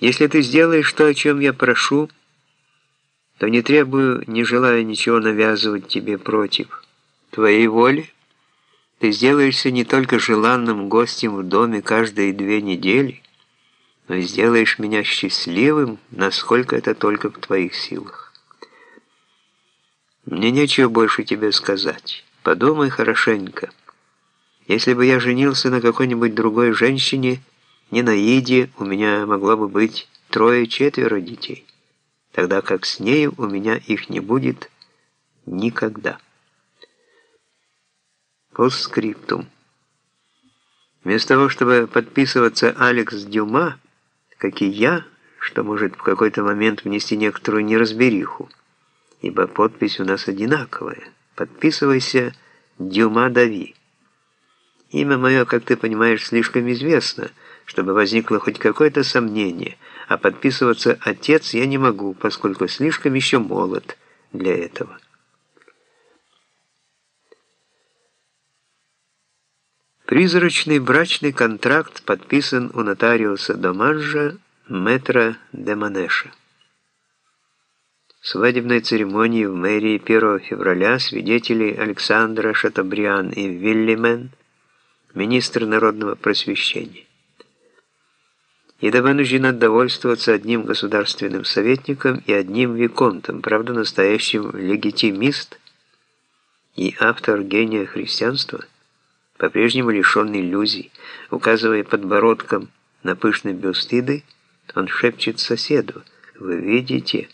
Если ты сделаешь то, о чем я прошу, то не требую, не желая ничего навязывать тебе против твоей воли. Ты сделаешься не только желанным гостем в доме каждые две недели, но и сделаешь меня счастливым, насколько это только в твоих силах. Мне нечего больше тебе сказать. Подумай хорошенько. Если бы я женился на какой-нибудь другой женщине, не на Иде, у меня могло бы быть трое-четверо детей, тогда как с нею у меня их не будет никогда. Постскриптум. Вместо того, чтобы подписываться Алекс Дюма, как и я, что может в какой-то момент внести некоторую неразбериху, ибо подпись у нас одинаковая. Подписывайся Дюма Дави. Имя мое, как ты понимаешь, слишком известно, чтобы возникло хоть какое-то сомнение, а подписываться «отец» я не могу, поскольку слишком еще молод для этого. Призрачный брачный контракт подписан у нотариуса Доманжа Метра де Манеша. Свадебной церемонии в мэрии 1 февраля свидетели Александра Шатабриан и Виллимен, министр народного просвещения. Еда вынуждена довольствоваться одним государственным советником и одним виконтом, правда, настоящим легитимист и автор гения христианства – по-прежнему лишенный иллюзий, указывая подбородком на пышный бюст Иды, он шепчет соседу, «Вы видите,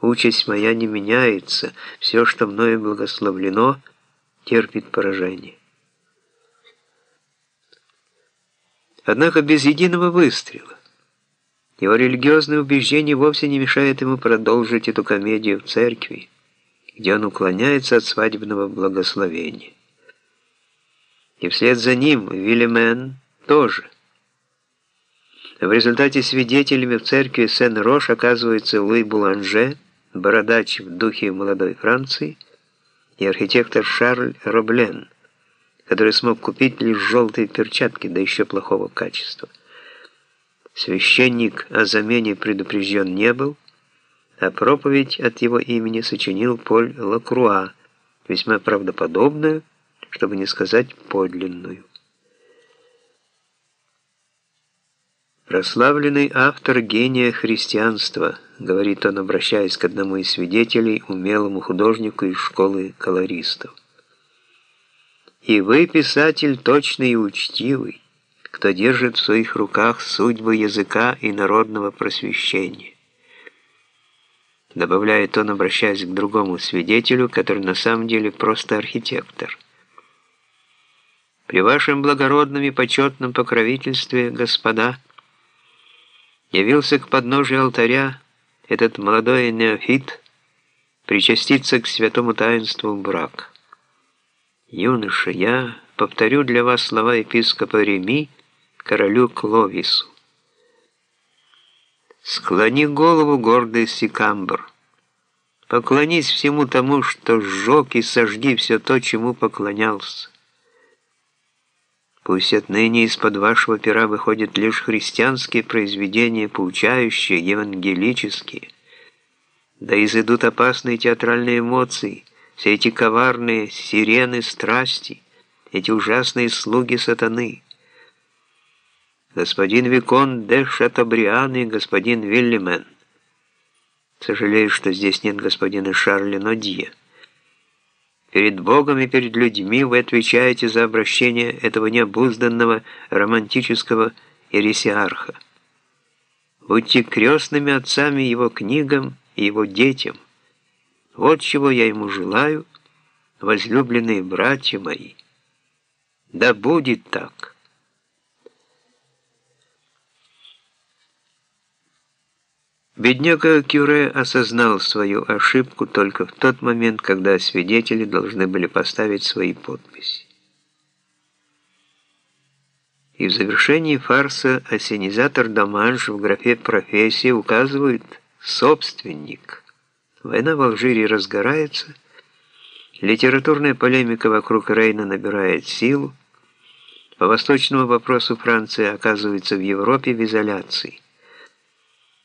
участь моя не меняется, все, что мною благословлено, терпит поражение». Однако без единого выстрела. Его религиозное убеждение вовсе не мешает ему продолжить эту комедию в церкви, где он уклоняется от свадебного благословения и вслед за ним Вильямен тоже. В результате свидетелями в церкви Сен-Рош оказывается Луи Буланже, бородач в духе молодой Франции, и архитектор Шарль Роблен, который смог купить лишь желтые перчатки, да еще плохого качества. Священник о замене предупрежден не был, а проповедь от его имени сочинил Поль Лакруа, весьма правдоподобную, чтобы не сказать подлинную. «Прославленный автор гения христианства», — говорит он, обращаясь к одному из свидетелей, умелому художнику из школы колористов. «И вы, писатель, точный и учтивый, кто держит в своих руках судьбы языка и народного просвещения». Добавляет он, обращаясь к другому свидетелю, который на самом деле просто архитектор. При вашем благородном и почетном покровительстве, господа, явился к подножию алтаря этот молодой неофит причаститься к святому таинству брак. Юноша, я повторю для вас слова епископа Реми, королю Кловису. Склони голову, гордый Сикамбр. Поклонись всему тому, что сжег, и сожги все то, чему поклонялся. Пусть отныне из-под вашего пера выходят лишь христианские произведения, поучающие, евангелические. Да изыдут опасные театральные эмоции, все эти коварные сирены страсти, эти ужасные слуги сатаны. Господин Викон де Шатабриан и господин Виллимен. Сожалею, что здесь нет господина Шарля Нодье. Перед Богом и перед людьми вы отвечаете за обращение этого необузданного романтического ересиарха. Будьте крестными отцами его книгам и его детям. Вот чего я ему желаю, возлюбленные братья мои. Да будет так. Бедняга Кюре осознал свою ошибку только в тот момент, когда свидетели должны были поставить свои подписи. И в завершении фарса осенизатор Даманш в графе «Профессия» указывает «собственник». Война в Алжире разгорается, литературная полемика вокруг Рейна набирает силу, по восточному вопросу Франция оказывается в Европе в изоляции –